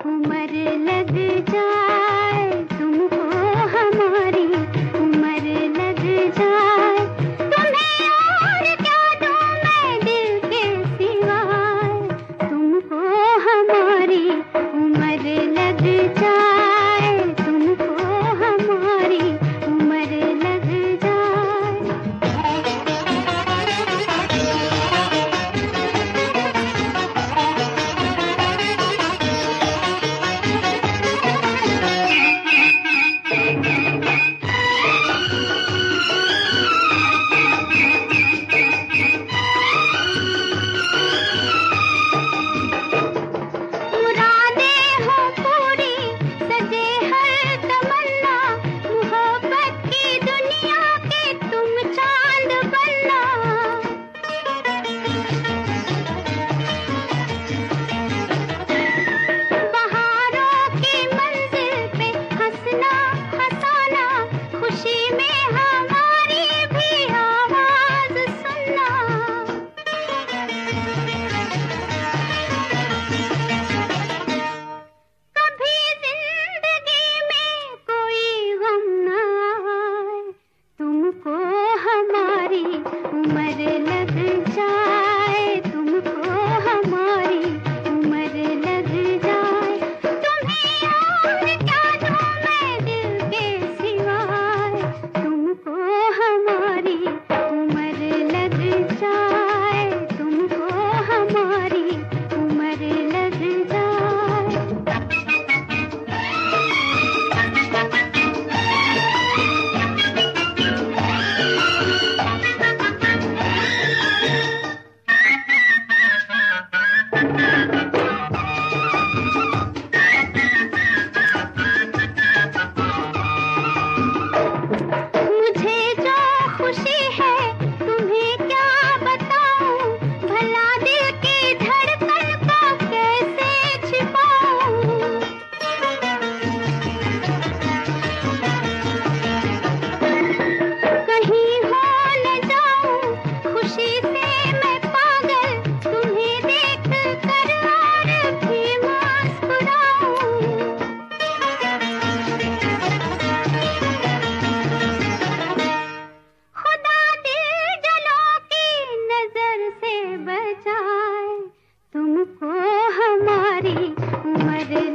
मैं हरे